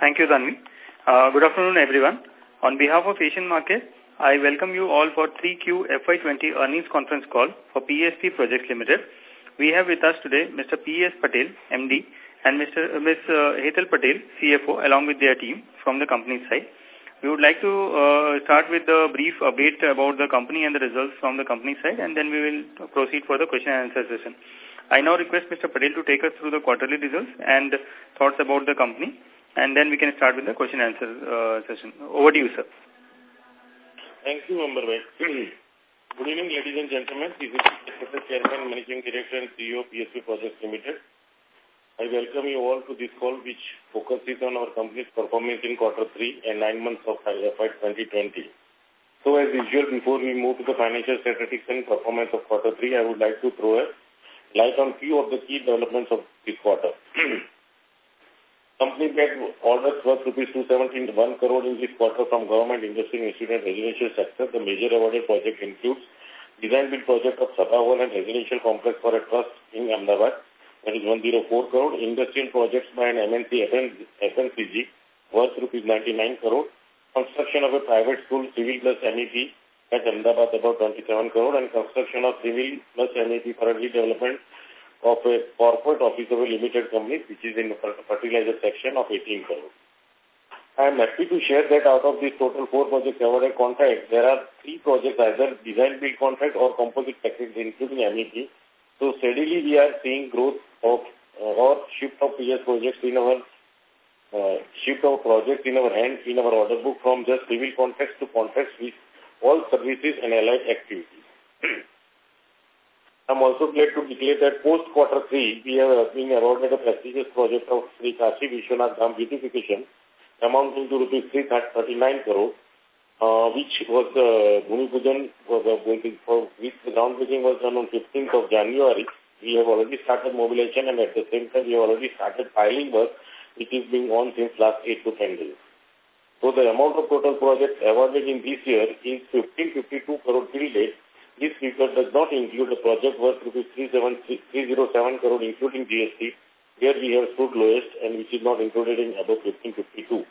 Thank you, Tanvi. Uh, good afternoon, everyone. On behalf of Asian Market, I welcome you all for 3Q FY20 earnings conference call for PSP Projects Limited. We have with us today Mr. P.S. Patel, MD, and Mr. Uh, Ms. Uh, Hetal Patel, CFO, along with their team from the company side. We would like to uh, start with the brief update about the company and the results from the company side, and then we will proceed for the question and answer session. I now request Mr. Patel to take us through the quarterly results and thoughts about the company, and then we can start with the question and answer uh, session. Over to you, sir. Thank you, Amber Good evening, ladies and gentlemen. This is Professor Chairman, Managing Director and CEO of PSP Projects Limited. I welcome you all to this call which focuses on our company's performance in quarter three and nine months of FY 2020. So as usual, before we move to the financial statistics and performance of quarter three, I would like to throw a light on few of the key developments of this quarter. Company get orders worth rupees 271 crore in this quarter from government, industry, and residential sector. The major awarded project includes design build project of Sabha and residential complex for a trust in Ahmedabad, that is 104 crore. Industrial projects by an MNC FN, FMCG worth rupees 99 crore. Construction of a private school, civil plus MEP at Ahmedabad about 27 crore and construction of civil plus MEP for a redevelopment of a corporate a limited company, which is in the fertilizer section of 18 crore. I am happy to share that out of this total four projects awarded contract, there are three projects either design build contract or composite package, including MEP. So steadily we are seeing growth of uh, or shift of PS projects in our uh, shift of projects in our hands in our order book from just civil contracts to contracts with all services and allied activities. I'm also glad to declare that post quarter three, we have been awarded a prestigious project of Sri Kashi Vishwanath Dham beautification amounting to rupees 339 crore, uh, which was uh, Bhumi Pujan was uh, for which the groundbreaking was done on 15th of January. We have already started mobilization and at the same time we have already started filing work, which is being on since last 8 to 10 days. So the amount of total projects awarded in this year is 1552 crore till date this figure does not include the project worth rupees 307 crore including GST, where we have stood lowest and which is not included in above 1552.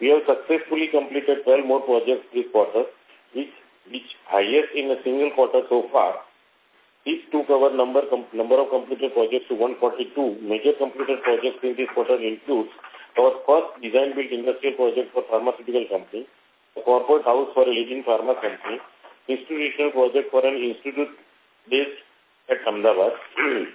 We have successfully completed 12 more projects this quarter, which, which highest in a single quarter so far. This took our number, number of completed projects to 142. Major completed projects in this quarter includes our first design-built industrial project for pharmaceutical company, a corporate house for a leading pharma company, institutional project for an institute based at Ahmedabad.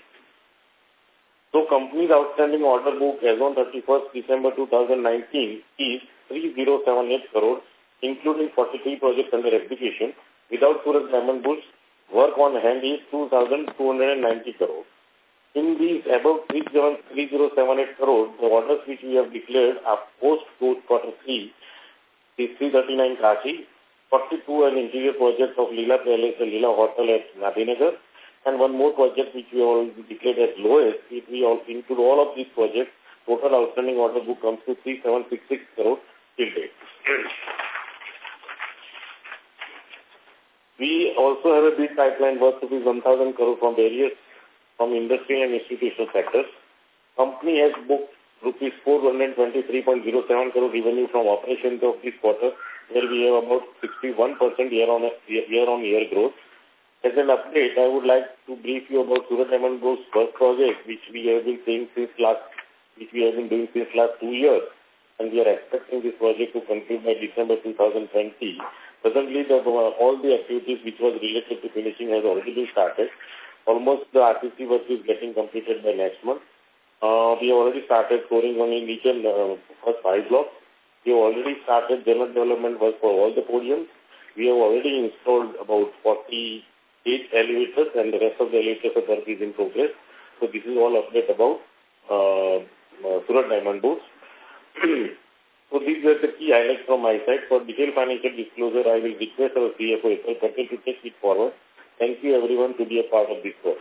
so company's outstanding order book as on 31st December 2019 is 3078 crore, including 43 projects under execution. Without Surat Diamond Bourse, work on hand is 2290 crore. In these above 3078 crore, the orders which we have declared are post quarter 3 is 339 Kashi, 42 an interior project of Leela Palace and Leela Hotel at Nabinagar, and one more project which we all declared as lowest. If we all include all of these projects, total outstanding order book comes to 3766 crore till date. We also have a big pipeline worth to be 1,000 crore from various, from industry and institutional sectors. Company has booked rupees 423.07 crore revenue from operations of this quarter where we have about 61% year-on-year year on year growth. As an update, I would like to brief you about Surat Diamond Bourse's first project, which we have been saying since last, which we have been doing since last two years, and we are expecting this project to conclude by December 2020. Presently, the, all the activities which was related to finishing has already been started. Almost the RCC work is getting completed by next month. Uh, we have already started pouring on in each and uh, first five blocks. We have already started general development work for all the podiums. We have already installed about 48 elevators and the rest of the elevators work is in progress. So this is all update about uh, uh, Surat Diamond Bourses. so these are the key highlights from my side. For detailed financial disclosure, I will request our CFO, Patel, to take it forward. Thank you everyone to be a part of this work.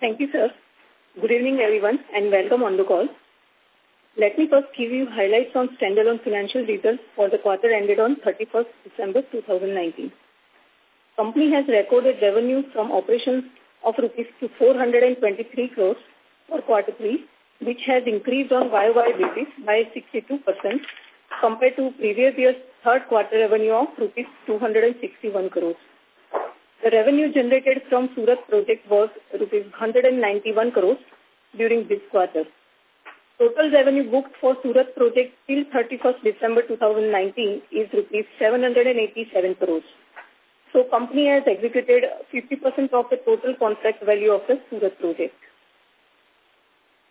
Thank you, sir. Good evening, everyone, and welcome on the call. Let me first give you highlights on standalone financial results for the quarter ended on 31st December 2019. Company has recorded revenue from operations of rupees to 423 crores for quarter 3 which has increased on YOY basis by 62% compared to previous year's third quarter revenue of rupees 261 crores. The revenue generated from Surat project was rupees 191 crores during this quarter. Total revenue booked for Surat project till 31st December 2019 is rupees 787 crores. So company has executed 50% of the total contract value of the Surat project.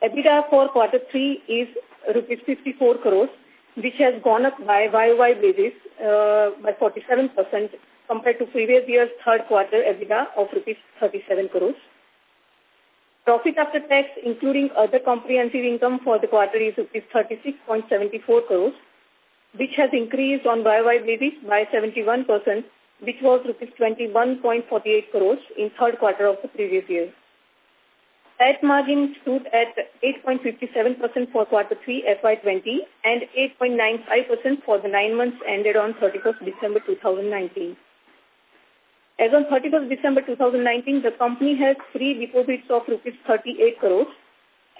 EBITDA for quarter three is rupees 54 crores, which has gone up by YOY basis uh, by 47% compared to previous year's third quarter EBITDA of rupees 37 crores. Profit after tax, including other comprehensive income for the quarter is rupees 36.74 crores, which has increased on YOY basis by 71%, which was rupees 21.48 crores in third quarter of the previous year. PAT margin stood at 8.57% for quarter 3 FY20 and 8.95% for the nine months ended on 31st December 2019. As on 31st December 2019, the company has free deposits of rupees 38 crores.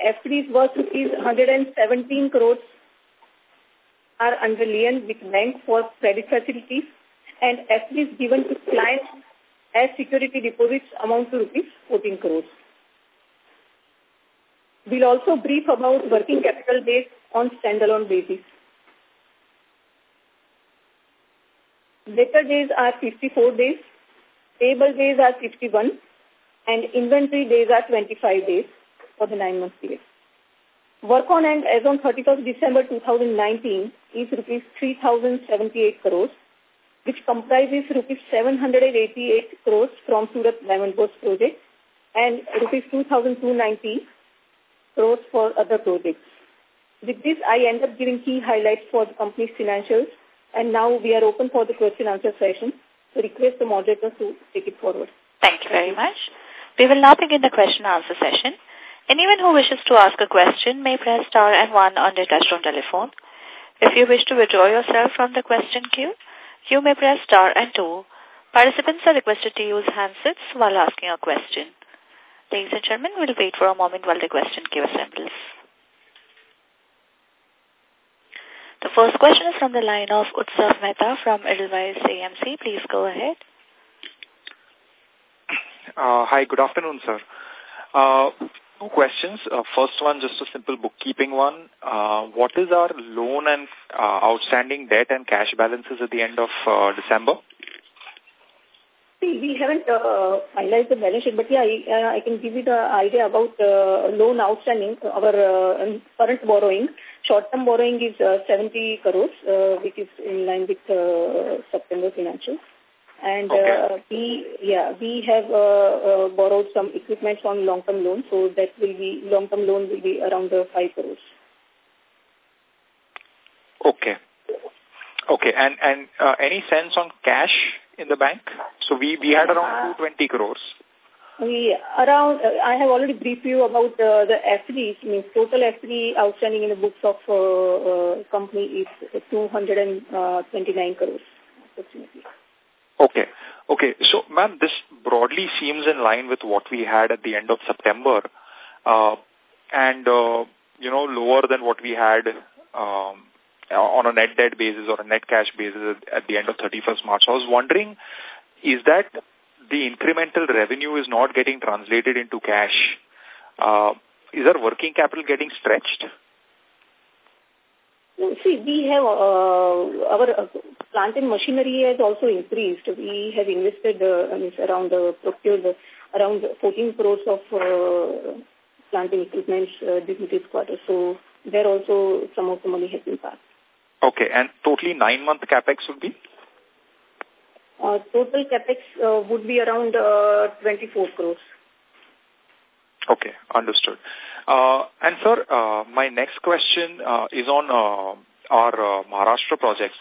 FDs worth rupees 117 crores are under lien with bank for credit facilities and FDs given to clients as security deposits amount to rupees 14 crores. We'll also brief about working capital days on standalone basis. Debtor days are 54 days, payable days are 51, and inventory days are 25 days for the nine-month period. Work on hand as on 31st December 2019 is rupees 3,078 crores, which comprises rupees 788 crores from Surat Diamond Bourse project and rupees 2,290 crores for other projects. With this, I end up giving key highlights for the company's financials, and now we are open for the question-answer session. So request the moderator to take it forward. Thank you very much. We will now begin the question and answer session. Anyone who wishes to ask a question may press star and one on their touchtone telephone. If you wish to withdraw yourself from the question queue, you may press star and two. Participants are requested to use handsets while asking a question. Ladies and gentlemen, we'll wait for a moment while the question queue assembles. The first question is from the line of Utsav Mehta from Edelweiss AMC. Please go ahead. Uh, hi, good afternoon, sir. Uh, two questions. Uh, first one, just a simple bookkeeping one. Uh, what is our loan and uh, outstanding debt and cash balances at the end of uh, December? See, we haven't uh, finalized the balance sheet, but yeah, I, uh, I can give you the idea about uh, loan outstanding, our uh, current borrowing. Short-term borrowing is uh, 70 crores, uh, which is in line with uh, September financials. And okay. uh, we, yeah, we have uh, uh, borrowed some equipment on long-term loan, so that will be long-term loan will be around uh, five crores. Okay. Okay, and and uh, any sense on cash in the bank? So we we had around 220 crores. We around. Uh, I have already briefed you about uh, the FD. Means total FD outstanding in the books of uh, uh, company is 229 crores approximately. Okay. Okay. So, ma'am, this broadly seems in line with what we had at the end of September, uh, and uh, you know lower than what we had um, on a net debt basis or a net cash basis at the end of 31st March. I was wondering, is that the incremental revenue is not getting translated into cash? Uh, is our working capital getting stretched? See, we have uh, our uh, plant and machinery has also increased. We have invested uh, around uh, procured around 14 crores of uh, plant and equipment uh, this quarter. So there also some of the money has been passed. Okay, and totally nine-month capex would be? Uh, total capex uh, would be around uh, 24 crores. Okay, understood. Uh, and sir, uh, my next question uh, is on uh, our uh, Maharashtra projects.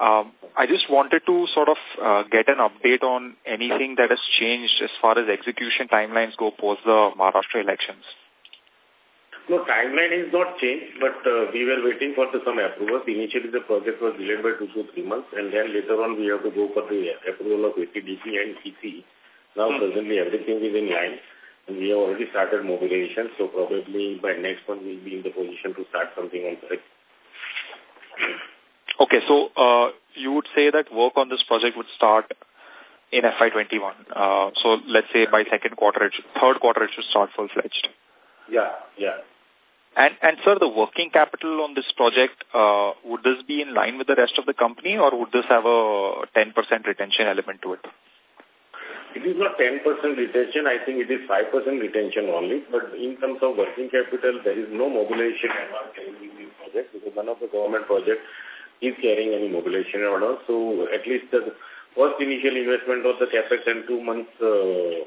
Um, I just wanted to sort of uh, get an update on anything that has changed as far as execution timelines go post the Maharashtra elections. No, timeline is not changed, but uh, we were waiting for some approvals. Initially, the project was delayed by two to three months, and then later on, we have to go for the approval of ATDC and CC. Now, hmm. presently, everything is in line. And we have already started mobilization, so probably by next month we'll be in the position to start something on that. Okay, so uh, you would say that work on this project would start in FY21. Uh, so let's say by second quarter, should, third quarter, it should start full-fledged. Yeah, yeah. And, and sir, the working capital on this project, uh, would this be in line with the rest of the company or would this have a 10% retention element to it? It is not 10% retention. I think it is 5% retention only. But in terms of working capital, there is no mobilization in this project because none of the government projects is carrying any mobilization order. So at least the first initial investment of the capex and two months uh,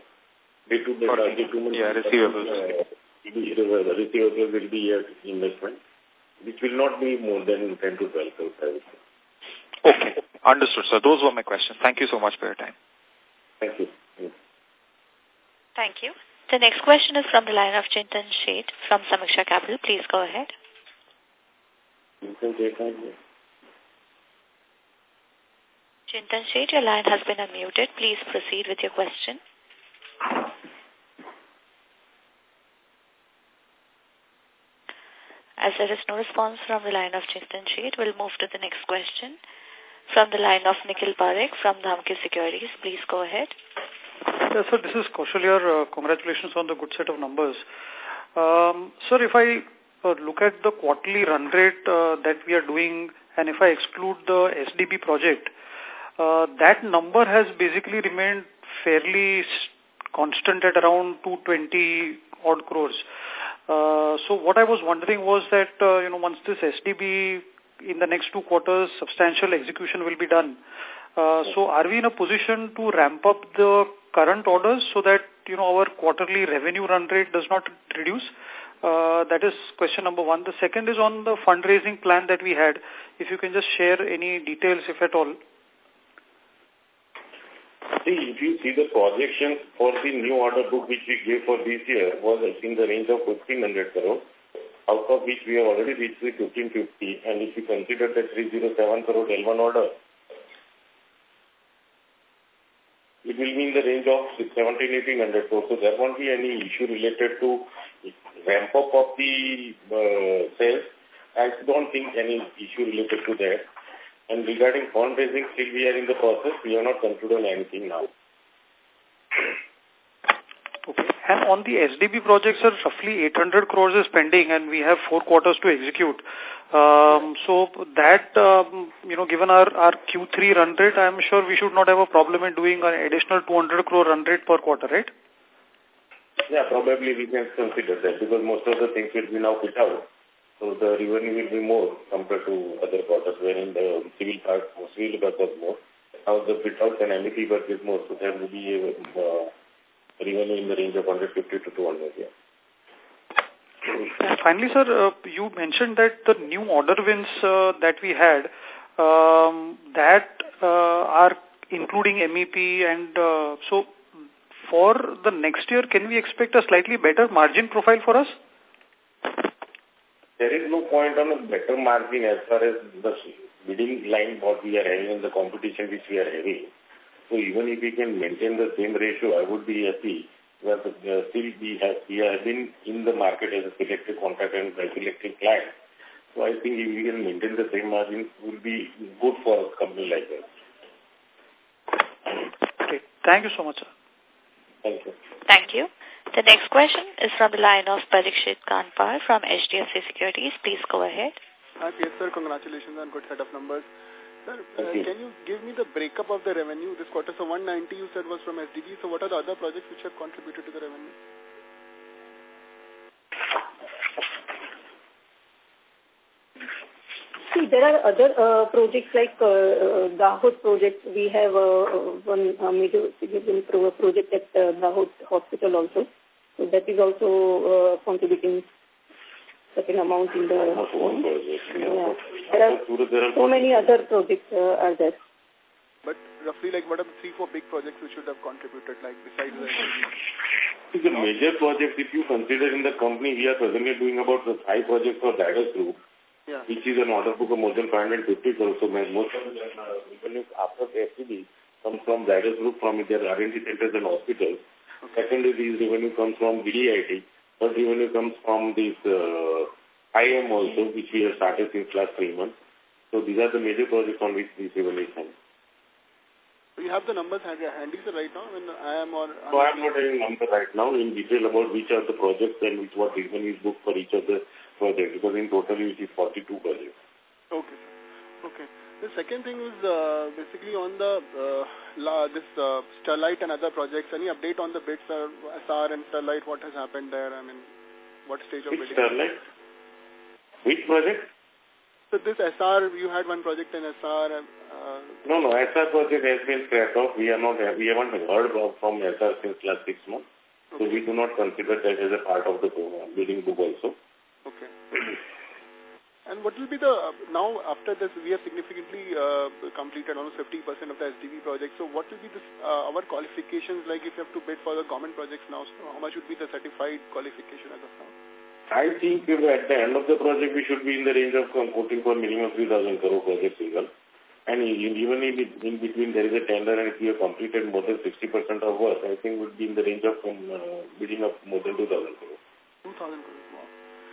day to day, okay. two months yeah, receivables. Uh, receivables will be a investment, which will not be more than 10 to 12 crores. Okay, understood, sir. Those were my questions. Thank you so much for your time. Thank you. Thank you. The next question is from the line of Chintan Sheth from Samiksha Capital. Please go ahead. Chintan Sheth, your line has been unmuted. Please proceed with your question. As there is no response from the line of Chintan Sheth, we'll move to the next question from the line of Nikhil Parekh from Dhamki Securities. Please go ahead. Yes, sir, this is Kaushal here. Uh, congratulations on the good set of numbers. Um, sir, if I uh, look at the quarterly run rate uh, that we are doing and if I exclude the SDB project, uh, that number has basically remained fairly constant at around 220 odd crores. Uh, so what I was wondering was that, uh, you know, once this SDB in the next two quarters, substantial execution will be done. Uh, so are we in a position to ramp up the current orders so that, you know, our quarterly revenue run rate does not reduce? Uh, that is question number one. The second is on the fundraising plan that we had. If you can just share any details, if at all. See, if you see the projection for the new order book which we gave for this year was in the range of 1500 crore out of which we have already reached the 1550 and if you consider the 307 crore L1 order, it will be in the range of 17-1800 crore. So there won't be any issue related to ramp up of the uh, sales. I don't think any issue related to that. And regarding fundraising, still we are in the process. We have not concluded on anything now. Okay. And on the SDB projects, sir, roughly 800 crores is pending and we have four quarters to execute. Um, so that, um, you know, given our, our Q3 run rate, I'm sure we should not have a problem in doing an additional 200 crore run rate per quarter, right? Yeah, probably we can consider that because most of the things will be now put out. So the revenue will be more compared to other quarters wherein the civil part, civil part was more. Now the fit out and MEP work is more, so there will be a uh, revenue in the range of 150 to 200, yeah. Finally, sir, uh, you mentioned that the new order wins uh, that we had, um, that uh, are including MEP and uh, so for the next year, can we expect a slightly better margin profile for us? There is no point on a better margin as far as the bidding line what we are having in the competition which we are having. So even if we can maintain the same ratio, I would be happy. But uh, still we have, we have been in the market as a selective contract and a selected client. So I think if we can maintain the same margin, will be good for a company like that. Okay. Thank you so much, sir. Thank you. Thank you. The next question is from the line of Parikshit Kandpal from HDFC Securities. Please go ahead. Hi, yes, sir. Congratulations on good set of numbers. Sir, uh, can you give me the breakup of the revenue this quarter? So 190 you said was from SDB. So what are the other projects which have contributed to the revenue? See, there are other uh, projects like uh, uh, Dahod project. We have uh, one uh, major significant project at uh, Dahod Hospital also. So that is also uh, contributing certain amount in the yeah. There are so many other projects uh, are there. But roughly, like, what are the three, four big projects which should have contributed, like, besides the... The major projects, if you consider in the company, we are presently doing about the five projects for Zydus Group, yeah. which is an order book of more than 550 crores. So most of the uh, revenue after the SDB comes from Zydus Group, from their R&D centers and hospitals. Okay. Secondly, this revenue comes from BDIT. Third revenue comes from this uh, IM also, which we have started since last three months. So these are the major projects on which this revenue. So you have the numbers handy, sir, right now when I am or... So I am not having number right now in detail about which are the projects and which what revenue is booked for each of the projects because in total it is 42 projects. Okay. Okay. The second thing is uh, basically on the uh, la, this uh, Sterlite and other projects. Any update on the bids, uh, SR and Sterlite? What has happened there? I mean, what stage of which bidding? Sterlite? Which project? So this SR, you had one project in SR. Uh, no, no, SR project has been scrapped off. We are not, we haven't heard from SR since last six months. Okay. So we do not consider that as a part of the bidding book also. Okay. and what will be the, now after this, we have significantly uh, completed almost 50% of the SDB project. So what will be this, uh, our qualifications like if you have to bid for the government projects now? So how much would be the certified qualification as of now? I think at the end of the project, we should be in the range of quoting for minimum 3,000 crore project single. And even if in between there is a tender and if you have completed more than 60% of work, I think would be in the range of um, uh, bidding of more than 2,000 crore. 2,000 crores, wow.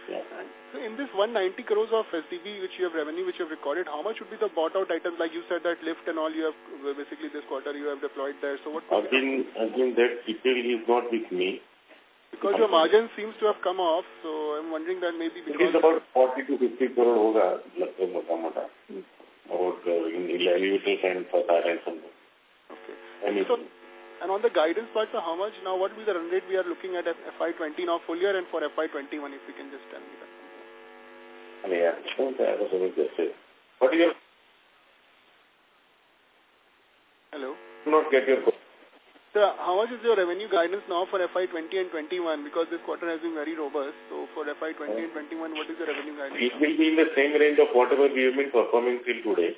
Yes. So in this 190 crores of SDB which you have revenue, which you have recorded, how much would be the bought out items? Like you said that lift and all you have uh, basically this quarter you have deployed there. So what? I think, I think that detail is not with me. Because your margin seems to have come off, so I'm wondering that maybe because... It is about 40 to 50 crore hoga, mota mota. About uh, in elevators and facade and something. Okay. And so, and on the guidance part, so how much now, what will be the run rate we are looking at FY20 now full year and for FY21 if you can just tell me that. Yeah, I was going to say. What is your... Hello? Not get your question. So how much is your revenue guidance now for FY20 and 21? Because this quarter has been very robust. So for FY20 and 21, what is the revenue guidance? It will be in the same range of whatever we have been performing till today.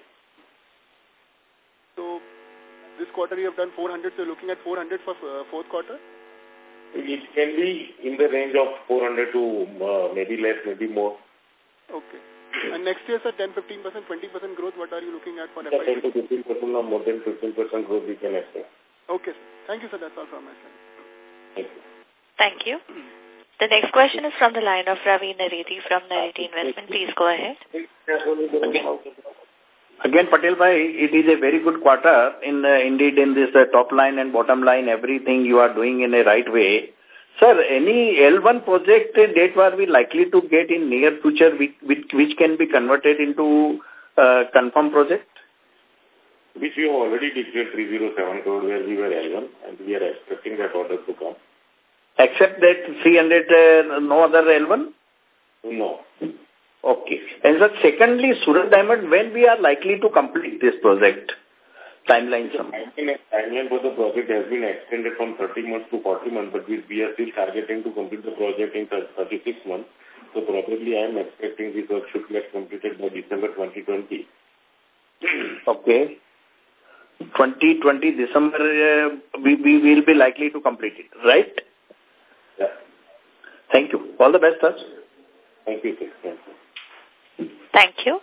So this quarter you have done 400, so you're looking at 400 for uh, fourth quarter? It can be in the range of 400 to uh, maybe less, maybe more. Okay. And next year, sir, 10, 15%, 20% growth, what are you looking at for FY? 10 to 15% or more than 15% growth we can expect. Okay, sir. Thank you, sir. That's all from my side. Thank you. Thank you. The next question is from the line of Ravi Naredi from Naredi Investment. Please go ahead. Again, Patel bhai, it is a very good quarter. In uh, indeed, in this uh, top line and bottom line, everything you are doing in a right way. Sir, any L1 project date are we likely to get in near future, which, which, which can be converted into uh, confirmed project? which we have already declared 307 crore where we were L1 and we are expecting that order to come. Except that 300, uh, no other L1? No. Okay. And sir, secondly, Surat Diamond, when we are likely to complete this project? Timeline the timeline for the project has been extended from 30 months to 40 months, but we, we are still targeting to complete the project in 36 months. So probably I am expecting this work should get completed by December 2020. okay. 2020 December, uh, we, we will be likely to complete it, right? Yeah. Thank you. All the best, sir. Thank you. Thank you. Thank you.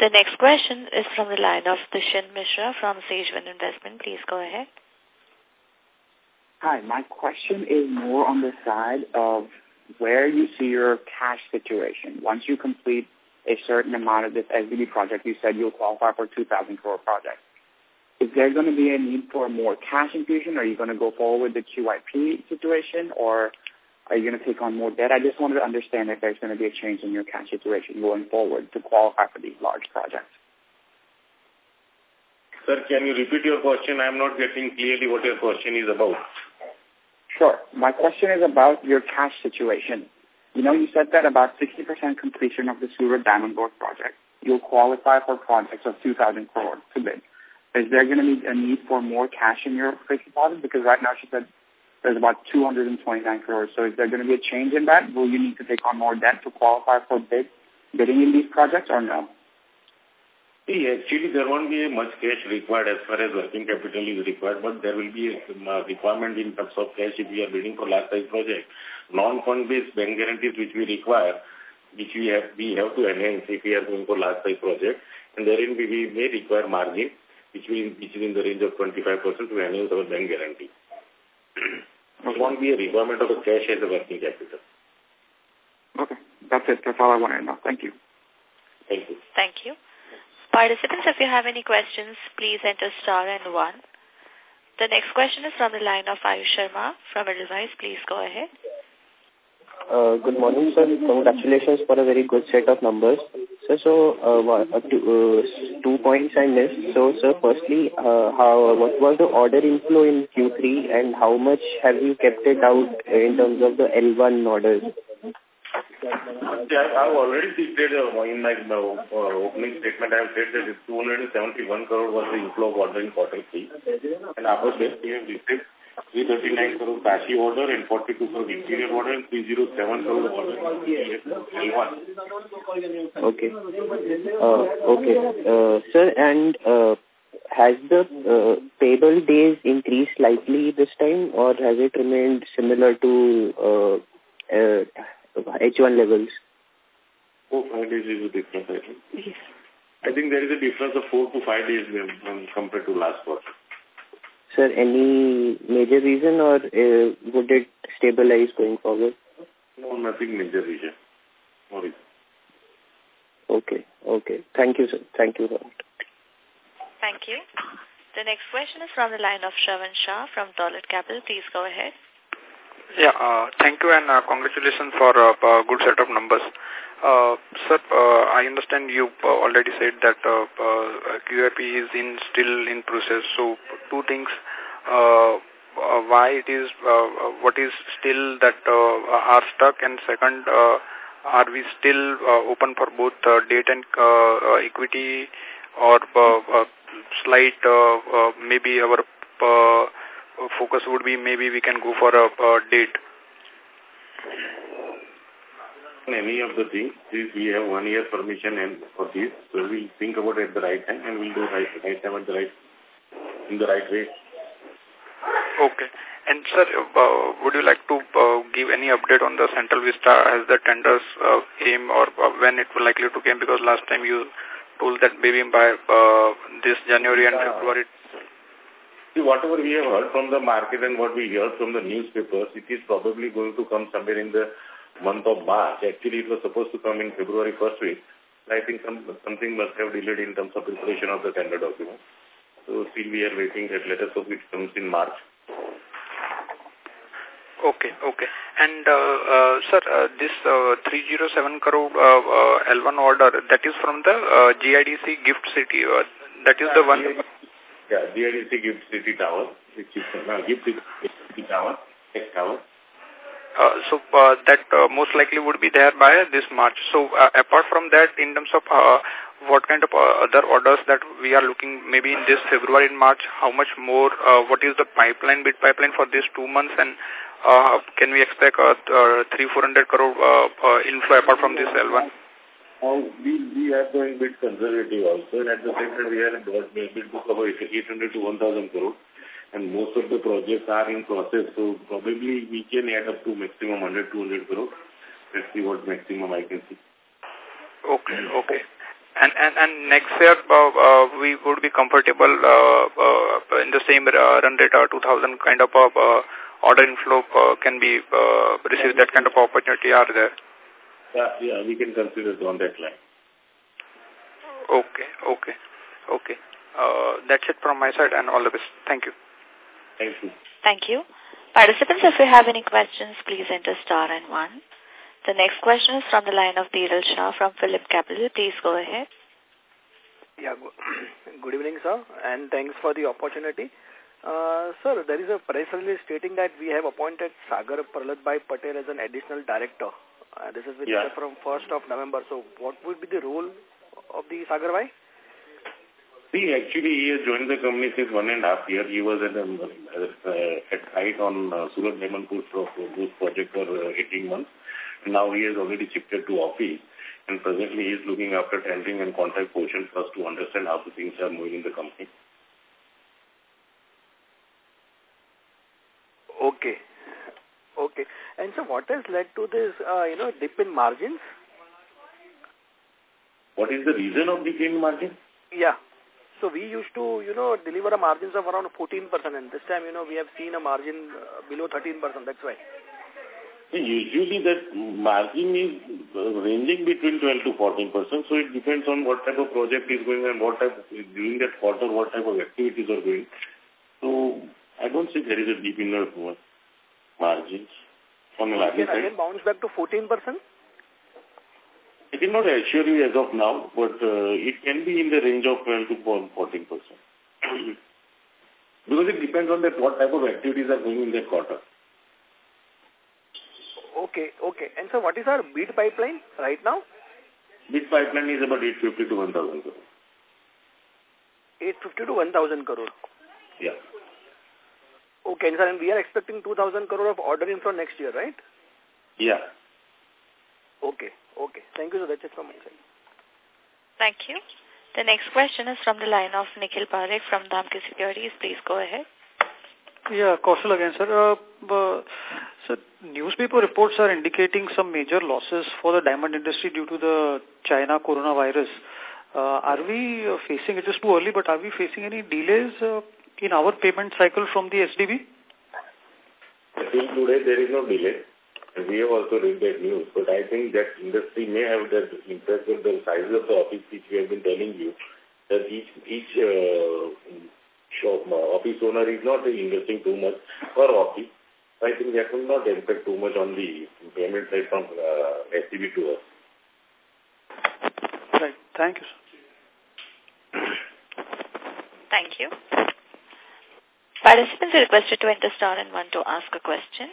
The next question is from the line of Dushan Mishra from Sagewind Investment. Please go ahead. Hi, my question is more on the side of where you see your cash situation. Once you complete a certain amount of this SDB project, you said you'll qualify for 2,000 crore project. Is there going to be a need for more cash infusion? Are you going to go forward with the QIP situation or are you going to take on more debt? I just wanted to understand if there's going to be a change in your cash situation going forward to qualify for these large projects. Sir, can you repeat your question? I'm not getting clearly what your question is about. Sure. My question is about your cash situation. You know, you said that about 60% completion of the Surat Diamond Bourse project, you'll qualify for projects of 2,000 crore to bid. Is there going to be a need for more cash in your fixed deposit? Because right now she said there's about 229 crores. So is there going to be a change in that? Will you need to take on more debt to qualify for bid, bidding in these projects or no? Actually, there won't be much cash required as far as working capital is required, but there will be um, a requirement in terms of cash if we are bidding for large size project. Non-fund-based bank guarantees which we require, which we have, we have to enhance if we are going for large size project, and therein we, may require margin, which, will, which is in the range of 25% to enhance our bank guarantee. It won't be a requirement of the cash as a working capital. Okay. That's it. That's all I wanted to know. Thank you. Thank you. Thank you. Participants, if you have any questions, please enter star and one. The next question is from the line of Ayush Sharma from Edelweiss. Please go ahead. Uh, good morning, sir. Congratulations for a very good set of numbers. Sir, so uh, uh, two, uh, two points I missed. So, sir, firstly, uh, how what was the order inflow in Q3 and how much have you kept it out in terms of the L1 orders? Yeah, I've already stated uh, in my uh, opening statement, I have said that 271 crore was the inflow of order in quarter three. And after that, we have received 339 crore Kashi order and 42 crore interior order and 307 crore order L1. Okay. Uh, okay. Uh, sir, and uh, has the uh, payable days increased slightly this time or has it remained similar to uh, uh, H1 levels? Four, five days is a difference, I think. Yes. I think there is a difference of four to five days when compared to last quarter. Sir, any major reason or uh, would it stabilize going forward? No, nothing major reason. No reason. Okay, okay. Thank you, sir. Thank you. Thank you. The next question is from the line of Shravan Shah from Dolat Capital. Please go ahead. Yeah, uh, thank you and uh, congratulations for a uh, good set of numbers. Uh, sir, uh, I understand you uh, already said that uh, QIP uh, is in still in process. So two things, uh, why it is, what is still that are stuck and second, are we still open for both debt and equity or slight, maybe our focus would be maybe we can go for a, a date? Any of the things, we have one year permission and for this, so we'll think about it at the right time and we'll do right, right time at the right, in the right way. Okay. And sir, uh, would you like to uh, give any update on the Central Vista as the tenders uh, came or uh, when it will likely to come? Because last time you told that maybe by uh, this January and February See, whatever we have heard from the market and what we heard from the newspapers, it is probably going to come somewhere in the month of March. Actually, it was supposed to come in February first week. I think some, something must have delayed in terms of preparation of the tender document. So still we are waiting that let us hope it comes in March. Okay, okay. And, uh, uh, sir, uh, this uh, 307 crore uh, uh, L1 order, that is from the uh, GIDC Gift City. Uh, that is yeah, the one... Yeah, GIDC Gift City Tower, which is uh, Gift City Tower, Tech Tower. Uh, so uh, that uh, most likely would be there by this March. So uh, apart from that, in terms of uh, what kind of uh, other orders that we are looking maybe in this February and March, how much more, uh, what is the pipeline, bid pipeline for these two months and uh, can we expect uh, uh, 300-400 crore uh, uh, inflow apart from this L1? Uh, we, we are going bit conservative also and at the same time we are bid to cover 800 to 1000 crore and most of the projects are in process so probably we can add up to maximum 100 200 crore. Let's see what maximum I can see. Okay, okay. And, and, and next year, uh, uh, we would be comfortable uh, uh, in the same uh, run rate, uh, 2000 kind of uh, order inflow uh, can be uh, received, that kind of opportunity are there? Yeah, yeah, we can consider it on that line. Okay, okay, okay. Uh, that's it from my side and all the best. Thank you. Thank you. Thank you. Participants, if you have any questions, please enter star and one. The next question is from the line of Dhiral Shah from Philip Capital. Please go ahead. Yeah, good evening, sir, and thanks for the opportunity. Uh, sir, there is a press release stating that we have appointed Sagar Praladbhai Patel as an additional director. Uh, this is with yeah. from 1st of November. So what would be the role of the Sagar Bhai? See, actually, he has joined the company since one and a half year. He was at, um, uh, at site on uh, Surat Naimanpur project for uh, 18 months. Now he has already shifted to office and presently he is looking after tendering and contract portion for us to understand how the things are moving in the company. Okay. Okay. And so what has led to this, uh, you know, dip in margins? What is the reason of dip in margin? Yeah. So we used to, you know, deliver a margins of around 14%, and this time, you know, we have seen a margin uh, below 13%. That's why. Usually that margin is uh, ranging between 12 to 14 percent, so it depends on what type of project is going and what type of, during that quarter, what type of activities are going. So I don't see there is a deep in the margins on the margin side. again bounce back to 14 percent? I cannot assure you as of now, but uh, it can be in the range of 12 to 14 percent. because it depends on that what type of activities are going in that quarter. Okay, okay. And so what is our bid pipeline right now? Bid pipeline is about 850 to 1,000 crore. 850 to 1,000 crore? Yeah. Okay, and, sir, and we are expecting 2,000 crore of ordering from next year, right? Yeah. Okay, okay. Thank you, sir. That's it from my side. Thank you. The next question is from the line of Nikhil Parekh from Dhamki Securities. Please go ahead. Yeah, Kaushal again, sir. Uh, uh, so newspaper reports are indicating some major losses for the diamond industry due to the China coronavirus. Uh, are we uh, facing, it is too early, but are we facing any delays uh, in our payment cycle from the SDB? Till today, there is no delay. We have also read that news, but I think that industry may have that interest with the size of the office which we have been telling you, that each, each uh, shop, uh, office owner is not investing too much per office. So I think that will not impact too much on the payment side from uh, SDB to us. Right. Thank you, sir. Thank you. Participants are requested to enter star and one to ask a question.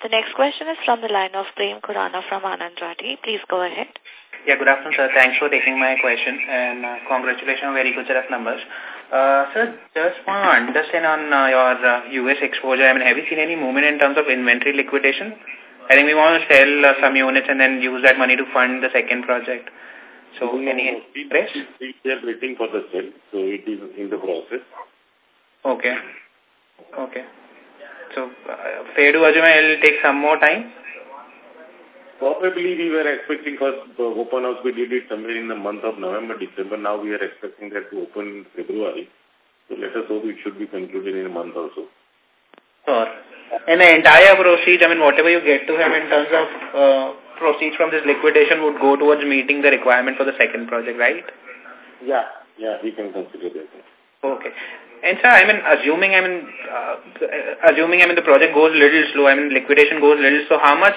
The next question is from the line of Prem Khurana from Anand Rathi. Please go ahead. Yeah, good afternoon, sir. Thanks for taking my question and uh, congratulations on very good set of numbers. Uh, sir, just want to understand on uh, your uh, U.S. exposure. I mean, have you seen any movement in terms of inventory liquidation? I think we want to sell uh, some units and then use that money to fund the second project. So, no, any no, press? We are waiting for the sale, so it is in the process. Okay. Okay. So, uh, fair to assume it will take some more time? Probably we were expecting first uh, open house, we did it somewhere in the month of November, December. Now we are expecting that to open in February. So let us hope it should be concluded in a month or so. Sure. And the entire proceeds, I mean, whatever you get to have in terms of uh, proceeds from this liquidation would go towards meeting the requirement for the second project, right? Yeah, yeah, we can consider that. Okay. And sir, I mean, assuming, I mean, uh, assuming, I mean, the project goes a little slow, I mean, liquidation goes a little, so how much,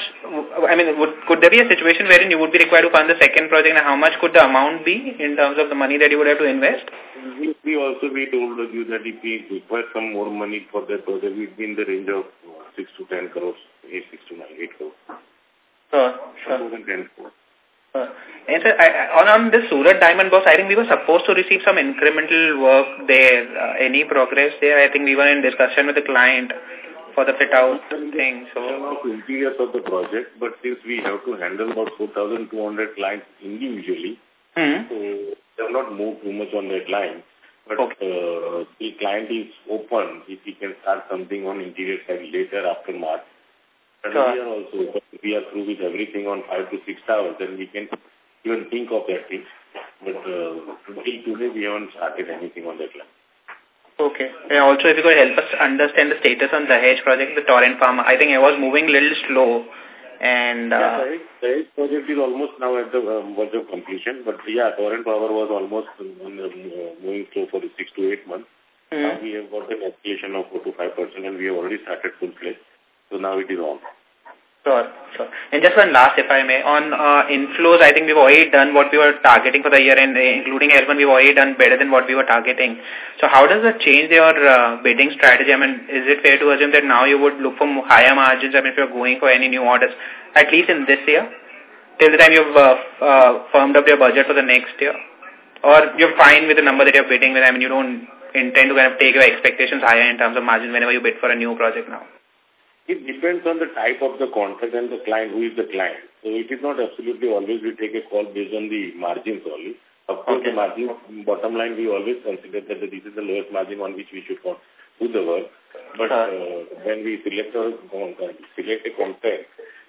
I mean, would, could there be a situation wherein you would be required to fund the second project and how much could the amount be in terms of the money that you would have to invest? We, also, we told you that if we require some more money for that project, we'd be in the range of 6 to 10 crores, 8, 6 to 9, 8 crores. Sure, sure. More than 10 crores. Uh, and sir, I, on, on this Surat Diamond Bourse, I think we were supposed to receive some incremental work there. Uh, any progress there? I think we were in discussion with the client for the fit-out thing. So, years of the project, but since we have to handle about 4,200 clients individually, mm -hmm. so they have not moved too much on that line. But okay. uh, the client is open if he can start something on interior side later after March. And we are also, we are through with everything on five to six hours, then we can even think of that thing. But uh, until today, we haven't started anything on that line. Okay. And also, if you could help us understand the status on the Dahej project, the Torrent Pharma, I think it was moving a little slow. And, uh, yeah, the Dahej project is almost now at the um, verge of completion. But yeah, Torrent Power was almost um, uh, moving slow for six to eight months. Mm -hmm. Now we have got an escalation of 4 to 5% and we have already started full fledged. So now it is on. Sure, sure. And just one last, if I may, on uh, inflows, I think we've already done what we were targeting for the year, and uh, including L1, we've already done better than what we were targeting. So how does that change your uh, bidding strategy? I mean, is it fair to assume that now you would look for higher margins, I mean, if you're going for any new orders, at least in this year, till the time you've uh, uh, firmed up your budget for the next year? Or you're fine with the number that you're bidding with, I mean, you don't intend to kind of take your expectations higher in terms of margin whenever you bid for a new project now? It depends on the type of the contract and the client, who is the client. So it is not absolutely always we take a call based on the margins only. Of course, Okay. the margin, bottom line, we always consider that this is the lowest margin on which we should do the work. But uh, when we select a, select a contract,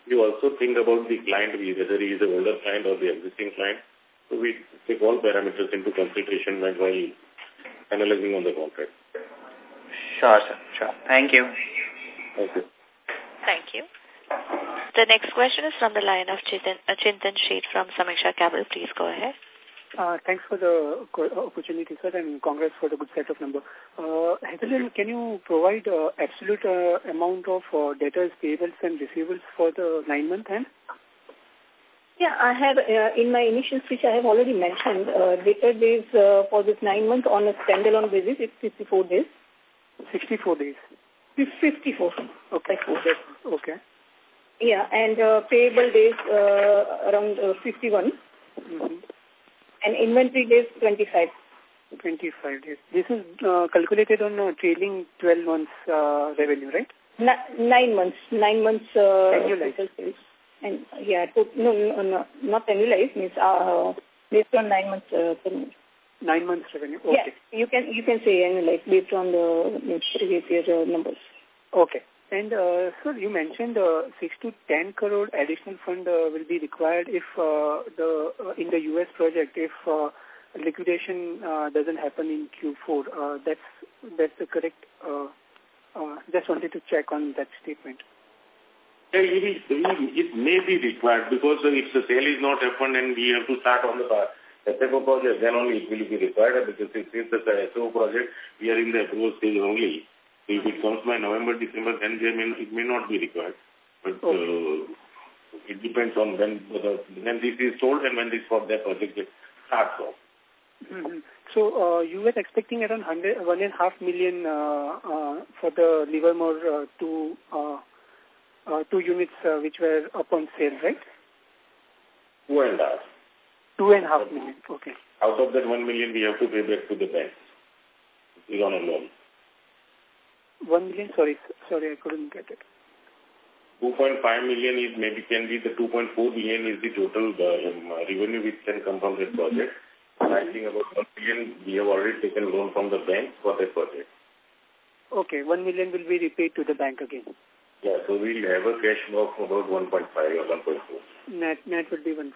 we also think about the client, whether he is an older client or the existing client. So we take all parameters into consideration while analyzing on the contract. Sure, sir. Sure. Thank you. Thank you. Thank you. The next question is from the line of Chintan, uh, Chintan Sheth from Samiksha Capital. Please go ahead. Uh, thanks for the opportunity, sir, and congrats for the good set of number. Uh, can you provide uh, absolute uh, amount of uh, debtors, payables, and receivables for the nine-month end? Yeah, I have, uh, in my initial speech, I have already mentioned uh, debtor days uh, for this nine months on a standalone basis, it's 54 days. 64 days? 54. Okay. Okay. Yeah, and uh, payable days uh, around uh, 51. Mm -hmm. And inventory days 25. 25 days. This is uh, calculated on uh, trailing 12 months uh, revenue, right? N nine months. Nine months. Uh, Annualized. Sales. And yeah, to, no, no, no, not annualized means uh, based on nine months uh, revenue. Nine months revenue. Okay. Yeah, you can you can say annualized based on the previous year numbers. Okay. And uh, sir, you mentioned uh, six to ten crore additional fund uh, will be required if uh, the uh, in the US project if uh, liquidation uh, doesn't happen in Q4. Uh, that's that's the correct. Uh, uh, just wanted to check on that statement. Yeah, it, is, it may be required because if the sale is not happened and we have to start on the SFO project, then only it will be required because since it's the SFO project, we are in the approval stage only. So if it comes by November, December, then they may, it may not be required. But okay. uh, it depends on when, the, when this is sold and when this for that project starts off. Mm -hmm. So uh, you were expecting around 100, one and a half million uh, uh, for the Livermore uh, two uh, uh, two units uh, which were up on sale, right? Two and a half. Two and a half million, okay. Out of that one million, we have to pay back to the bank. It's on a loan. One million, sorry, sorry, I couldn't get it. 2.5 million is maybe can be the 2.4 million is the total uh, um, revenue which can come from this project. And I think about 1 million we have already taken loan from the bank for that project. Okay, 1 million will be repaid to the bank again. Yeah, so we'll have a cash flow of about 1.5 or 1.4. Net, net would be 1.4.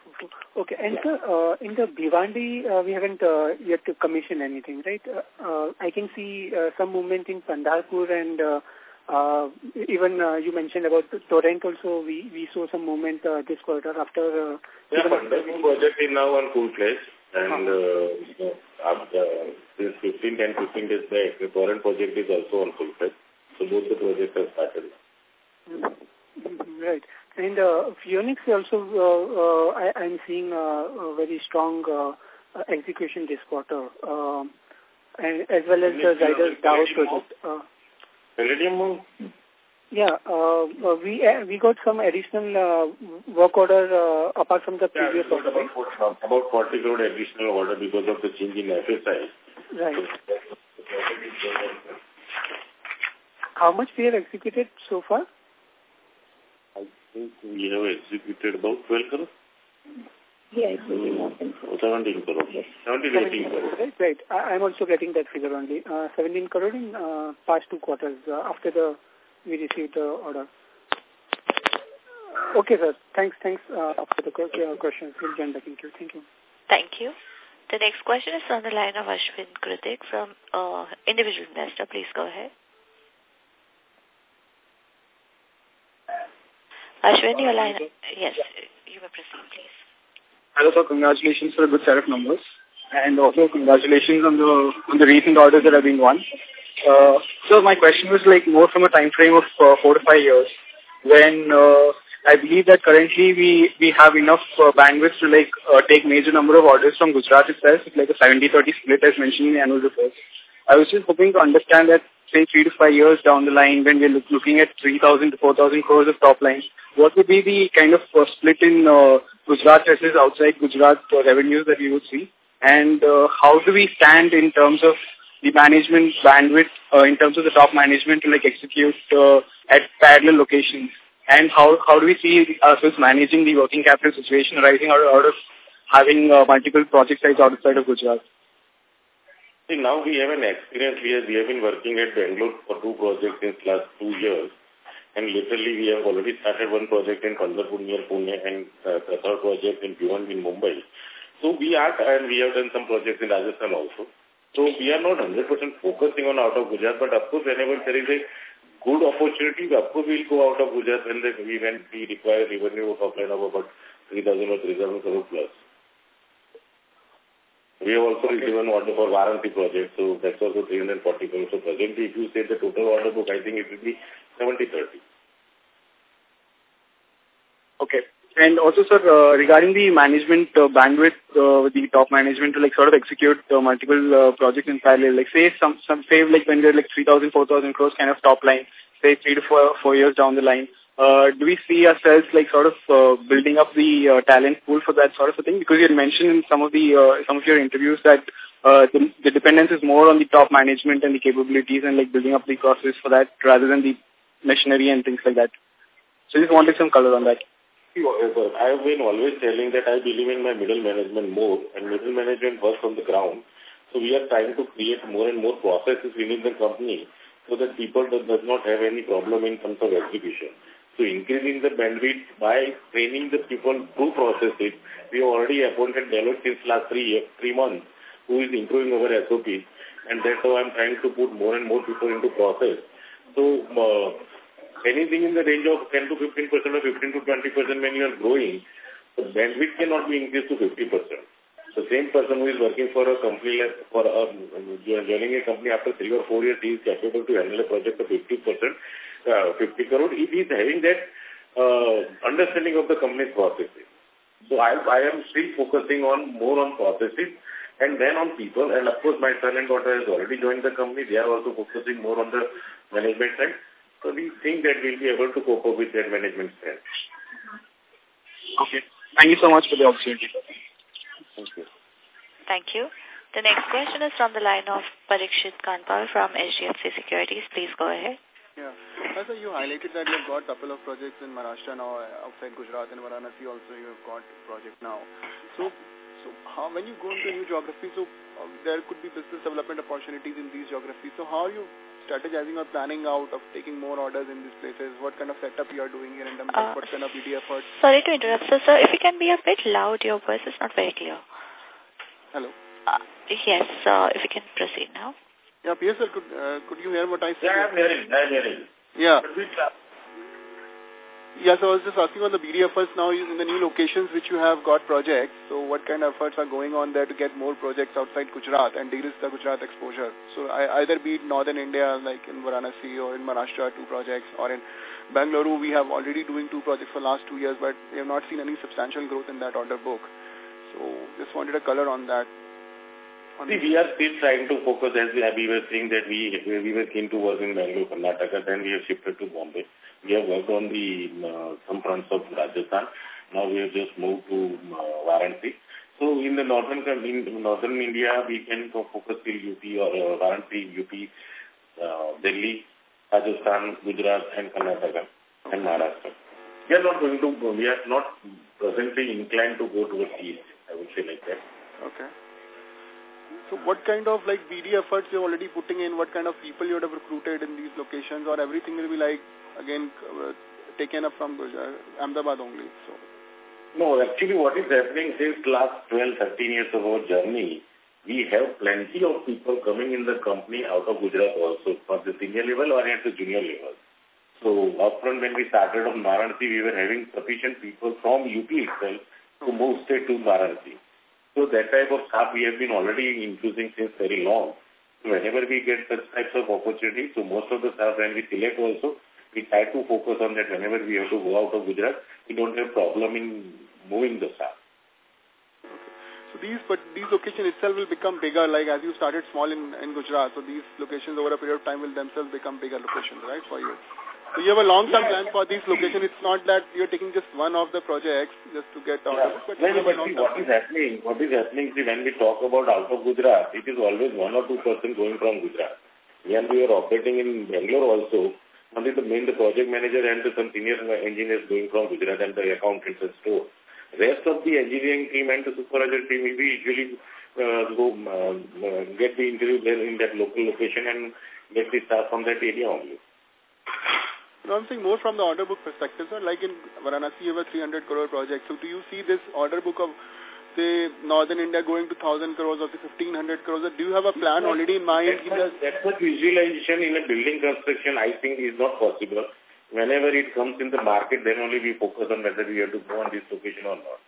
Okay, and sir, uh, in the Bhiwandi, uh, we haven't uh, yet to commission anything, right? Uh, uh, I can see uh, some movement in Pandharpur and uh, uh, even uh, you mentioned about Torrent also, we, we saw some movement uh, this quarter after... Uh, yeah, Pandharpur project is now on full place and uh, after, since 15, 10, 15 days back, the Torrent project is also on full place. So both the projects have started. Right. And uh, Phoenix also, uh, uh, I, I'm seeing uh, a very strong uh, execution this quarter, um, and as well as the Zydus Dow project. Uh, Palladium Yeah, uh, we uh, we got some additional uh, work order uh, apart from the previous yeah, order. About, about 40 crore additional order because of the change in FSI. Right. How much we have executed so far? I we have executed about 12 crore. Yeah, it's mm, 17 crore. Yes. 17, 18 crore. Right, right. I, I'm also getting that figure only. Uh, 17 crore in uh, past two quarters uh, after the we received the order. Okay, sir. Thanks, thanks uh, for the uh, questions. We'll join back in queue. Thank you. Thank you. The next question is on the line of Ashwin Kritik from uh, Individual Investor. Please go ahead. Ashwin, your line. Yes, you may proceed, please. Hello, sir. Congratulations for a good set of numbers. And also congratulations on the on the recent orders that have been won. Uh, so my question was like more from a time frame of uh, four to five years when uh, I believe that currently we, we have enough uh, bandwidth to like uh, take major number of orders from Gujarat itself, it's like a 70-30 split as mentioned in the annual report. I was just hoping to understand that say three to five years down the line when we're look, looking at 3,000 to 4,000 crores of top line, what would be the kind of uh, split in uh, Gujarat versus outside Gujarat uh, revenues that we would see? And uh, how do we stand in terms of the management bandwidth, uh, in terms of the top management to like execute uh, at parallel locations? And how, how do we see ourselves managing the working capital situation arising out, out of having uh, multiple project sites outside of Gujarat? See, now we have an experience. We have, we have been working at Bangalore for two projects since last two years. And literally, we have already started one project in Pandharpur near Pune and uh, the third project in Bhiwandi in Mumbai. So we are, and we have done some projects in Rajasthan also. So we are not 100% focusing on out of Gujarat, but of course whenever there is a good opportunity, of course we'll go out of Gujarat when, the, when we require revenue of line of about 3,000 or 3,000 crore plus. We have also okay. received an order for Varanasi project, so that's also 340 crores. So presently, if you say the total order book, I think it will be 70-30. Okay. And also, sir, uh, regarding the management uh, bandwidth uh, the top management to like sort of execute uh, multiple uh, projects in parallel, like say some some say like when they're like 3,000, 4,000 crores kind of top line, say three to four, four years down the line, uh, do we see ourselves like sort of uh, building up the uh, talent pool for that sort of a thing? Because you had mentioned in some of the uh, some of your interviews that uh, the, the dependence is more on the top management and the capabilities and like building up the process for that rather than the machinery and things like that. So just wanted some color on that. I have been always telling that I believe in my middle management more and middle management works on the ground. So we are trying to create more and more processes within the company so that people does not have any problem in terms of execution. So increasing the bandwidth by training the people through processes. We have already appointed Deloitte since last three years, three months who is improving our SOP and that's how I'm trying to put more and more people into process. So uh, anything in the range of 10 to 15 percent or 15 to 20 percent when you are growing, the bandwidth cannot be increased to 50 percent. The same person who is working for a company, for a, joining a company after three or four years, he is capable to handle a project of 50 percent, uh, 50 crore, if he having that uh, understanding of the company's processes. So I, I am still focusing on more on processes and then on people. And of course, my son and daughter has already joined the company. They are also focusing more on the management side. So we think that we'll be able to cope up with that management side. Okay. Thank you so much for the opportunity. Thank you. Thank you. The next question is from the line of Parikshit Kandpal from HDFC Securities. Please go ahead. Yeah. Also, you highlighted that you've got a couple of projects in Maharashtra now, outside Gujarat and Varanasi also you have got project now. So, so how, when you go into new geography, so uh, there could be business development opportunities in these geographies. So how are you strategizing or planning out of taking more orders in these places? What kind of setup you are doing here in terms uh, of what kind of BD efforts? Sorry to interrupt, sir. Sir, if you can be a bit loud, your voice is not very clear. Hello? Uh, yes, uh, if you can proceed now. Yeah, Pierre, sir, could, uh, could you hear what I said? Yeah, I'm hearing. I'm hearing. Yeah. Yes, I was just asking on the BD efforts now in the new locations which you have got projects. So what kind of efforts are going on there to get more projects outside Gujarat and de-risk the Gujarat exposure? So I, either be it northern India like in Varanasi or in Maharashtra, two projects, or in Bangalore, we have already doing two projects for last two years, but we have not seen any substantial growth in that order book. So just wanted a color on that. See, we are still trying to focus as we, we were saying that we we were keen to work in Bangalore, Karnataka, then we have shifted to Bombay. We have worked on the uh, some fronts of Rajasthan. Now we have just moved to uh, Varanasi. So in the northern in northern India, we can focus till UP or uh, Varanasi, UP, uh, Delhi, Rajasthan, Gujarat, and Karnataka and Maharashtra. We are not going to. We are not presently inclined to go towards east. I would say like that. Okay. So what kind of like BD efforts you're already putting in? What kind of people you would have recruited in these locations or everything will be like, again, uh, taken up from uh, Ahmedabad only? So. No, actually what is happening since last 12, 13 years of our journey, we have plenty of people coming in the company out of Gujarat also for the senior level or at the junior level. So upfront when we started on Varanasi, we were having sufficient people from UP itself to move straight to Varanasi. So that type of staff we have been already infusing since very long. So whenever we get such types of opportunities, so most of the staff when we select also, we try to focus on that whenever we have to go out of Gujarat, we don't have problem in moving the staff. So these but these locations itself will become bigger, like as you started small in, in Gujarat, so these locations over a period of time will themselves become bigger locations, right, for you? So you have a long-term yeah. plan for these locations. It's not that you're taking just one of the projects just to get out yeah. of it. But, no, but see, what is happening, what is happening, see, when we talk about out of Gujarat, it is always one or two person going from Gujarat. When we are operating in Bangalore also, only the main, the project manager and the some senior engineers going from Gujarat and the accountants and store. Rest of the engineering team and the supervisor team, we usually uh, go uh, uh, get the interview there in that local location and get the staff from that area only. No, I'm saying more from the order book perspective, sir. Like in Varanasi, you have a 300 crore project. So do you see this order book of say, northern India going to 1,000 crores or to 1,500 crores? Do you have a plan already in mind? That what visualization in a building construction, I think, is not possible. Whenever it comes in the market, then only we focus on whether we have to go on this location or not.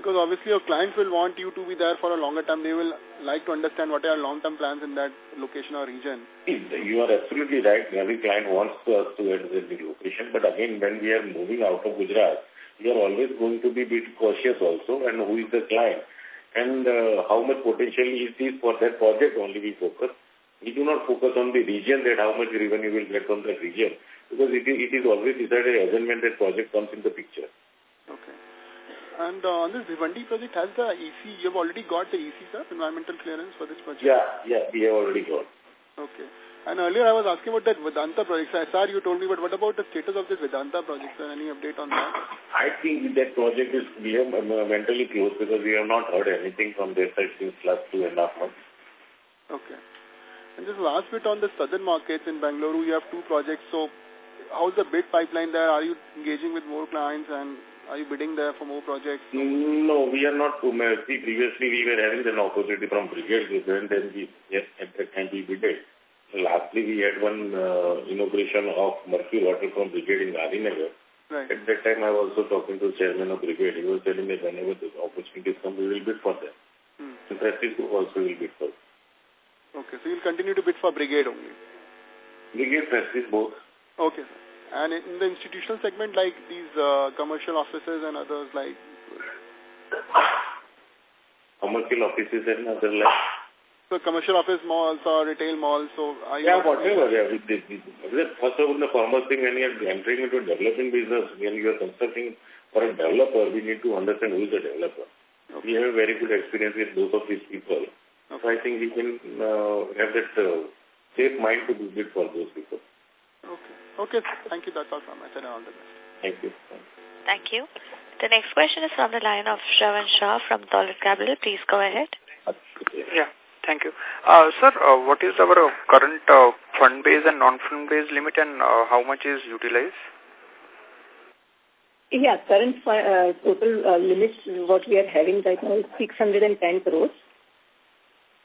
Because obviously your clients will want you to be there for a longer time. They will like to understand what are your long-term plans in that location or region. You are absolutely right. Every client wants us to enter the location. But again, when we are moving out of Gujarat, we are always going to be a bit cautious also and who is the client and uh, how much potential is this for that project only we focus. We do not focus on the region that how much revenue will get from that region because it is, it is always decided as and when that project comes in the picture. And uh, on this Bhiwandi project, has the EC, you have already got the EC, sir, environmental clearance for this project? Yeah, yeah, we have already got. Okay. And earlier I was asking about that Vedanta project. So, SR you told me, but what about the status of this Vedanta project, sir? Any update on that? I think that project is, we have um, mentally closed because we have not heard anything from their side since last two and a half months. Okay. And just last bit on the southern markets in Bangalore, you have two projects. So how's the bid pipeline there? Are you engaging with more clients and are you bidding there for more projects? No, we are not. See, previously we were having an opportunity from Brigade Group and then we, yes, at that time we bidded. Lastly, we had one uh, inauguration of Mercury Water from Brigade in Gandhinagar. Right. At that time, I was also talking to the chairman of Brigade. He was telling me whenever the opportunities come, we will bid for them. Hmm. And Prestige Group also will bid for Okay, so you'll continue to bid for Brigade only? Brigade, Prestige, both. Okay, sir. And in the institutional segment, like these uh, commercial offices and others, like... Commercial offices and other like... So commercial office malls or retail malls, so are you... Yeah, whatever. Yeah, with this, this, first of all, the foremost thing when you are entering into a developing business, when you are constructing for a developer, we need to understand who is the developer. Okay. We have a very good experience with both of these people. Okay. So I think we can uh, have that uh, safe mind to do it for those people. Okay. Okay. Thank you. That's all from my side. All the best. Thank you. Thank you. The next question is from the line of Shravan Shah from Dolat Capital. Please go ahead. Yeah. Thank you. Uh, sir, uh, what is our uh, current uh, fund base and non-fund base limit and uh, how much is utilized? Yeah, current uh, total uh, limit what we are having right now is 610 crores.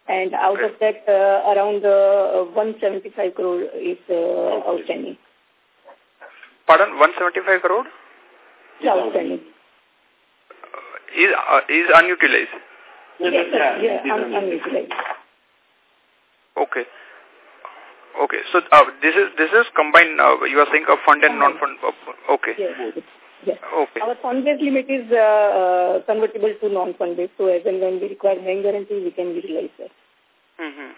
And out of that, uh, around uh, 175 crore is uh, outstanding. Pardon, 175 crore? Yeah, outstanding. is, uh, is unutilized? Yes, sir. Yeah, un unutilized. Okay. Okay. So uh, this is this is combined. Uh, you are saying a fund and non-fund. Uh, okay. Yes. Yes. Okay. Our fund-based limit is uh, uh, convertible to non-fund-based. So as and when we require bank guarantee, we can utilize that. Mm -hmm.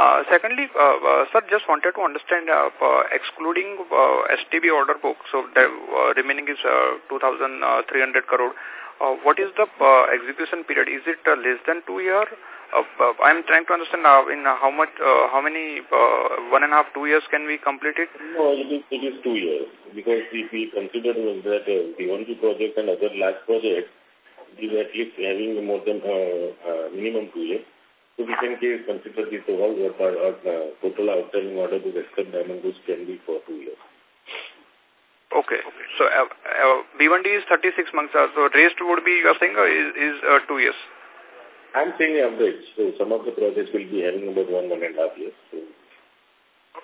uh, secondly, uh, uh, sir, just wanted to understand, uh, uh, excluding uh, SDB order book, so the uh, remaining is uh, 2,300 crore. Uh, what is the uh, execution period? Is it uh, less than two year? I'm trying to understand uh, in uh, how much, uh, how many, uh, one and a half, two years can we complete it? No, it is, it is two years because if we consider that the one project and other large projects, is at least having more than uh, uh, minimum two years. So we can consider the total, uh, total outstanding order to except diamond goods can be for two years. Okay. So uh, uh, B1D is 36 months. Uh, so rest would be, you are saying, uh, is, is uh, two years? I'm saying average. So some of the projects will be having about one, one and a half years. So.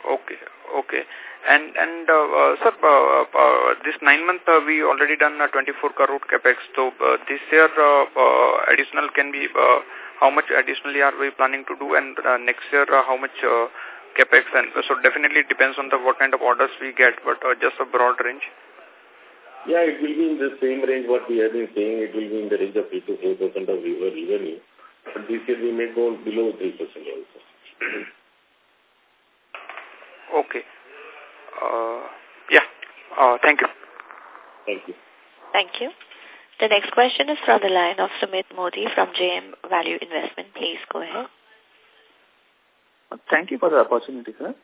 Okay. Okay. And, and uh, uh, sir, uh, uh, this nine month uh, we already done uh, 24 crore capex. So uh, this year uh, uh, additional can be, uh, how much additionally are we planning to do? And uh, next year, uh, how much uh, capex and so definitely it depends on the what kind of orders we get but uh, just a broad range yeah it will be in the same range what we have been saying it will be in the range of 3 to 4 percent of revenue but this year we may go below 3 percent also okay uh, yeah uh, thank you thank you thank you the next question is from the line of Sumit Modi from JM Value Investment. Please go ahead. Thank you for the opportunity, sir.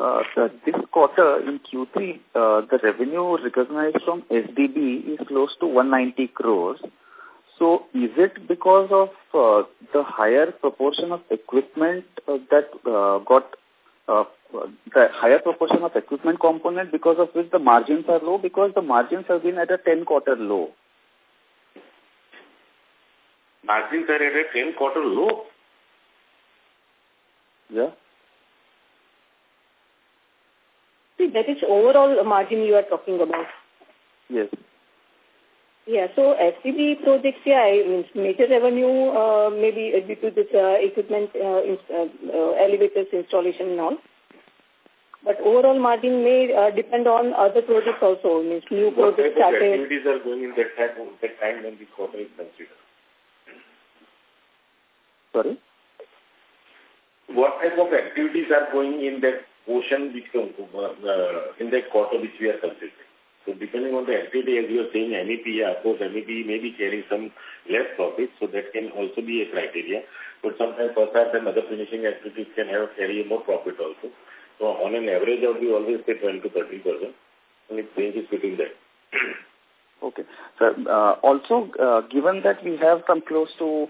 Uh, sir, this quarter in Q3, uh, the revenue recognized from SDB is close to 190 crores. So is it because of uh, the higher proportion of equipment uh, that uh, got uh, the higher proportion of equipment component because of which the margins are low? Because the margins have been at a 10 quarter low. margins are at a 10 quarter low. Yeah. See, that is overall margin you are talking about. Yes. Yeah, so SDB projects, yeah, I mean, major revenue uh, maybe due to this uh, equipment, uh, in, uh, uh, elevators installation and all. But overall margin may uh, depend on other projects also, means new What projects started. activities are going in that time, that time when the quarter is considered? Sorry? What type of activities are going in that portion which, uh, uh, in that quarter which we are considering? So depending on the activity, as you are saying, MEP, yeah, of course, MEP may be carrying some less profit, so that can also be a criteria. But sometimes facade and other finishing activities can have carry more profit also. So on an average, I would always say 20 to 30 percent, and it ranges between that. Okay. Sir, uh, also, uh, given that we have some close to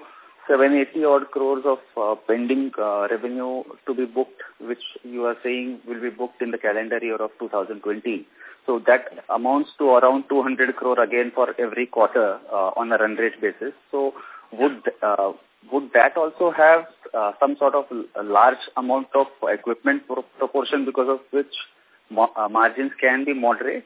780 odd crores of uh, pending uh, revenue to be booked, which you are saying will be booked in the calendar year of 2020. So that amounts to around 200 crore again for every quarter uh, on a run rate basis. So would uh, would that also have uh, some sort of large amount of equipment pro proportion because of which ma uh, margins can be moderate?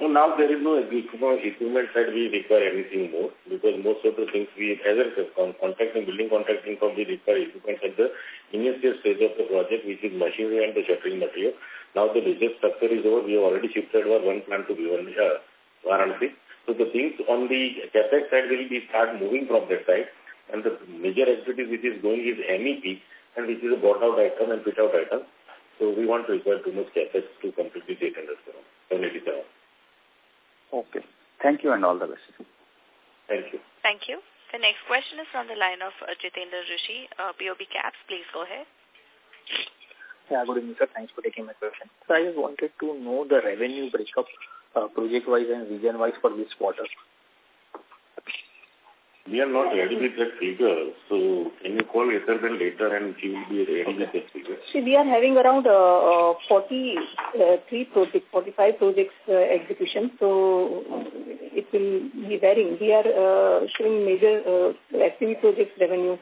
So now there is no equipment, side we require anything more because most of the things we, as a con contracting, building contracting we require equipment at the initial stage of the project, which is machinery and the shuttering material. Now the business structure is over. We have already shifted our one plant to Bhiwandi, uh, Varanasi. So the things on the capex side will be start moving from that side. And the major activity which is going is MEP, and which is a bought out item and fit out item. So we want to require too much capex to complete the 800 crore, 787. Okay. Thank you and all the best. Thank you. Thank you. The next question is from the line of uh, Jitendra Rishi, uh, BOB Caps. Please go ahead. Yeah, good evening, sir. Thanks for taking my question. So I just wanted to know the revenue breakup uh, project-wise and region-wise for this quarter. We are not ready with that figure, so can you call Ethelbel later and she will be ready with that figure? See, we are having around uh, uh, 43 projects, 45 projects uh, execution, so it will be varying. We are uh, showing major uh, activity projects revenue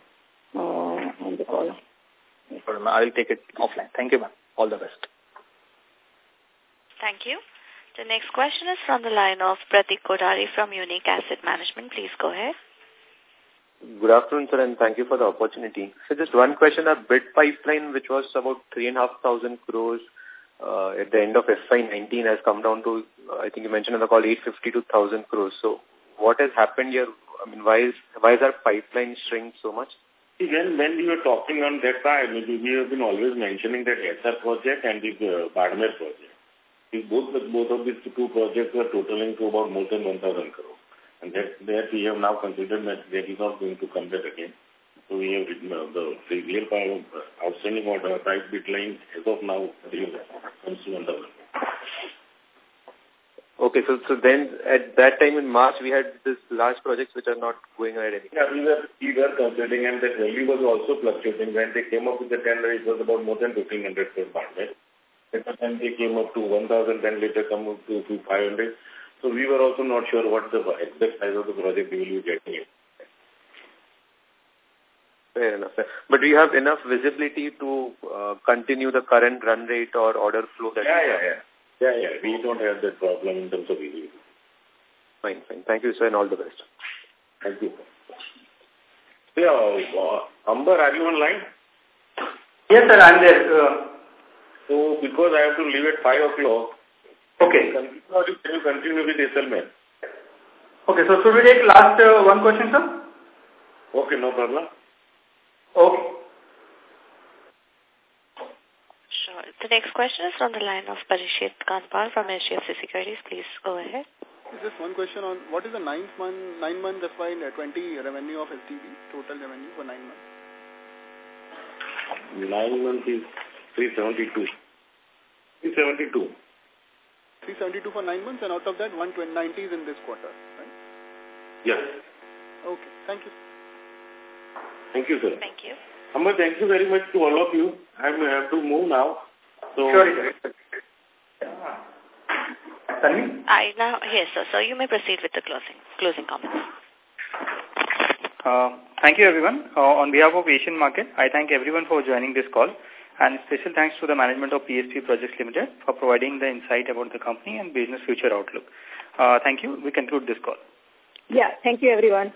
uh, on the call. I will take it offline. Thank you, ma'am. All the best. Thank you. The next question is from the line of Pratik Kothari from Unique Asset Management. Please go ahead. Good afternoon, sir, and thank you for the opportunity. So just one question, a bid pipeline which was about 3,500 crores uh, at the end of FY19 has come down to, uh, I think you mentioned on the call, 850 to 1,000 crores. So what has happened here? I mean, why is, why is our pipeline shrink so much? When, when we were talking on that side, I mean, we have been always mentioning that SR project and the uh, Barmer project. Both, both of these two projects were totaling to about more than 1,000 crores. And that, that we have now considered that that is not going to come back again. So we have written uh, the, real power, uh, outstanding order price bid line as of now comes to 1,000 Okay, so so then at that time in March we had this large projects which are not going ahead anymore. Yeah, we were, we were considering and that value was also fluctuating. When they came up with the tender, it was about more than 1500 crore bandwidth. At the they came up to 1000, then later come up to, to 500. So we were also not sure what the exact size of the project we will be getting. Fair enough. Sir. But do you have enough visibility to uh, continue the current run rate or order flow that yeah, yeah, yeah. Yeah, yeah. We don't have that problem in terms of visibility. Fine, fine. Thank you, sir, and all the best. Thank you. Yeah, uh, Amber, are you online? Yes, sir, I'm there. Uh, so, because I have to leave at 5 o'clock, Okay. Can you continue with SLMan? Okay, so should we take last uh, one question, sir? Okay, no problem. Okay. Sure. The next question is from the line of Parikshit Kandpal from HDFC Securities. Please go ahead. Just one question on what is the ninth month, nine months FY 20 revenue of SDB, total revenue for nine months? Nine months is 372. 372. 372 for nine months and out of that 190 is in this quarter, right? Yes. Okay, thank you. Thank you, sir. Thank you. Amma, thank you very much to all of you. I have to move now. So, sure, sir. I now, yes, sir. So you may proceed with the closing closing comments. Uh, Uh, thank you, everyone. Uh, on behalf of Asian Market, I thank everyone for joining this call. And special thanks to the management of PSP Projects Limited for providing the insight about the company and business future outlook. Uh, thank you. We conclude this call. Yeah, thank you, everyone.